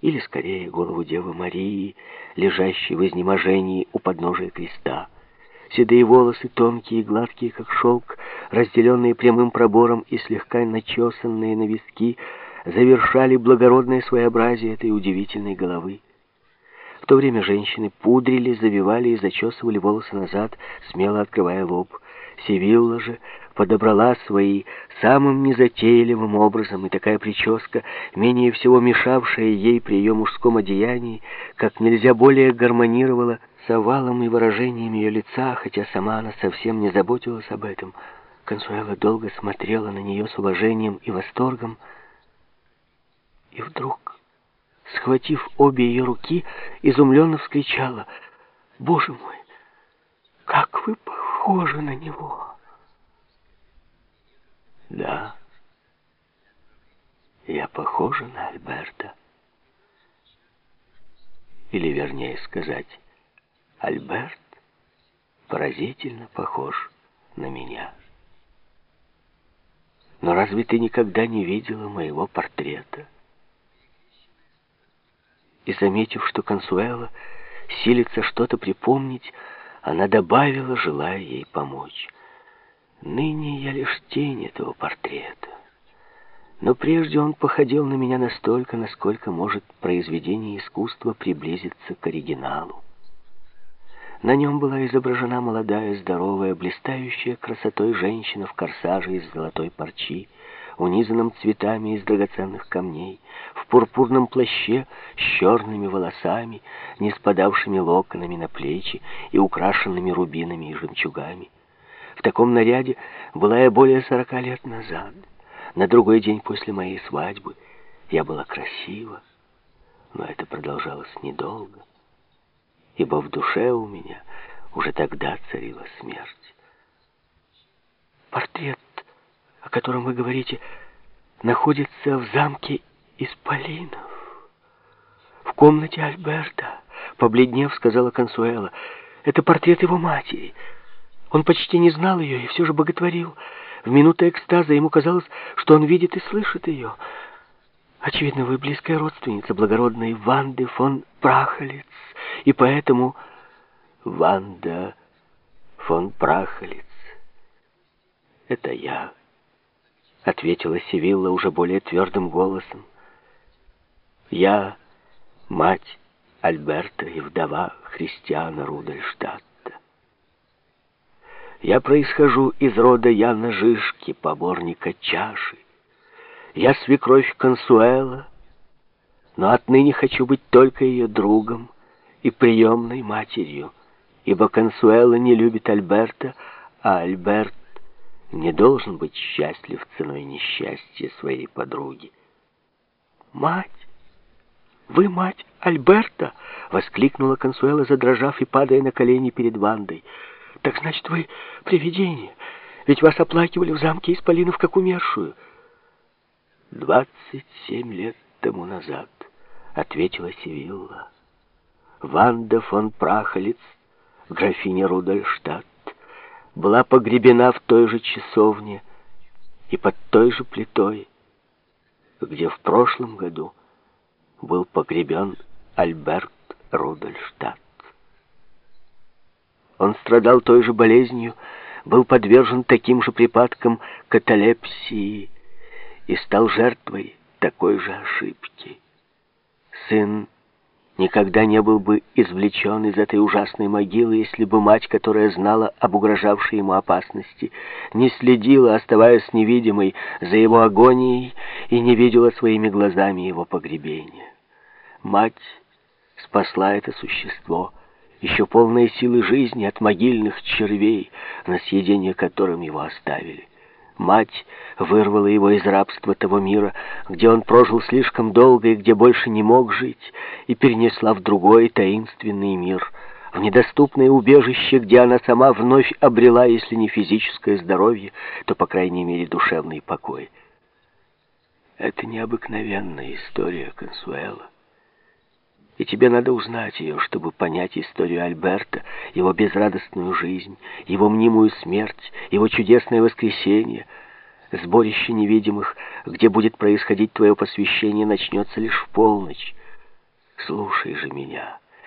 или, скорее, голову Девы Марии, лежащей в изнеможении у подножия креста. Седые волосы, тонкие и гладкие, как шелк, разделенные прямым пробором и слегка начесанные на виски, завершали благородное своеобразие этой удивительной головы. В то время женщины пудрили, завивали и зачесывали волосы назад, смело открывая лоб. Севилла же подобрала свои самым незатейливым образом, и такая прическа, менее всего мешавшая ей при ее мужском одеянии, как нельзя более гармонировала с овалом и выражением ее лица, хотя сама она совсем не заботилась об этом. Консуэла долго смотрела на нее с уважением и восторгом, и вдруг, схватив обе ее руки, изумленно вскричала, «Боже мой, как вы похожи на него!» Да, я похожа на Альберта. Или, вернее сказать, Альберт поразительно похож на меня. Но разве ты никогда не видела моего портрета? И, заметив, что Консуэла силится что-то припомнить, она добавила, желая ей помочь. Ныне я лишь тень этого портрета. Но прежде он походил на меня настолько, насколько может произведение искусства приблизиться к оригиналу. На нем была изображена молодая, здоровая, блистающая красотой женщина в корсаже из золотой парчи, унизанном цветами из драгоценных камней, в пурпурном плаще с черными волосами, не спадавшими локонами на плечи и украшенными рубинами и жемчугами. В таком наряде была я более сорока лет назад. На другой день после моей свадьбы я была красива, но это продолжалось недолго, ибо в душе у меня уже тогда царила смерть. Портрет, о котором вы говорите, находится в замке Исполинов. В комнате Альберта, побледнев, сказала Консуэла. Это портрет его матери — он почти не знал ее и все же боготворил. В минуты экстаза ему казалось, что он видит и слышит ее. Очевидно, вы близкая родственница благородной Ванды фон Прахолец, и поэтому... Ванда фон Прахолец. Это я, ответила Севилла уже более твердым голосом. Я мать Альберта и вдова Христиана Рудольштадт. Я происхожу из рода Яна Жишки, поборника чаши. Я свекровь Консуэла, но отныне хочу быть только ее другом и приемной матерью, ибо Консуэла не любит Альберта, а Альберт не должен быть счастлив ценой несчастья своей подруги. «Мать! Вы мать Альберта!» — воскликнула Консуэла, задрожав и падая на колени перед Вандой — так значит, вы привидение. Ведь вас оплакивали в замке Исполинов как умершую. Двадцать семь лет тому назад, ответила Севилла. Ванда фон Прахолиц, графиня Рудольштадт, была погребена в той же часовне и под той же плитой, где в прошлом году был погребен Альберт Рудольштадт. Он страдал той же болезнью, был подвержен таким же припадкам каталепсии и стал жертвой такой же ошибки. Сын никогда не был бы извлечен из этой ужасной могилы, если бы мать, которая знала об угрожавшей ему опасности, не следила, оставаясь невидимой за его агонией и не видела своими глазами его погребения. Мать спасла это существо, еще полные силы жизни от могильных червей, на съедение которым его оставили. Мать вырвала его из рабства того мира, где он прожил слишком долго и где больше не мог жить, и перенесла в другой таинственный мир, в недоступное убежище, где она сама вновь обрела, если не физическое здоровье, то, по крайней мере, душевный покой. Это необыкновенная история Консуэла. И тебе надо узнать ее, чтобы понять историю Альберта, его безрадостную жизнь, его мнимую смерть, его чудесное воскресенье. Сборище невидимых, где будет происходить твое посвящение, начнется лишь в полночь. Послушай же меня.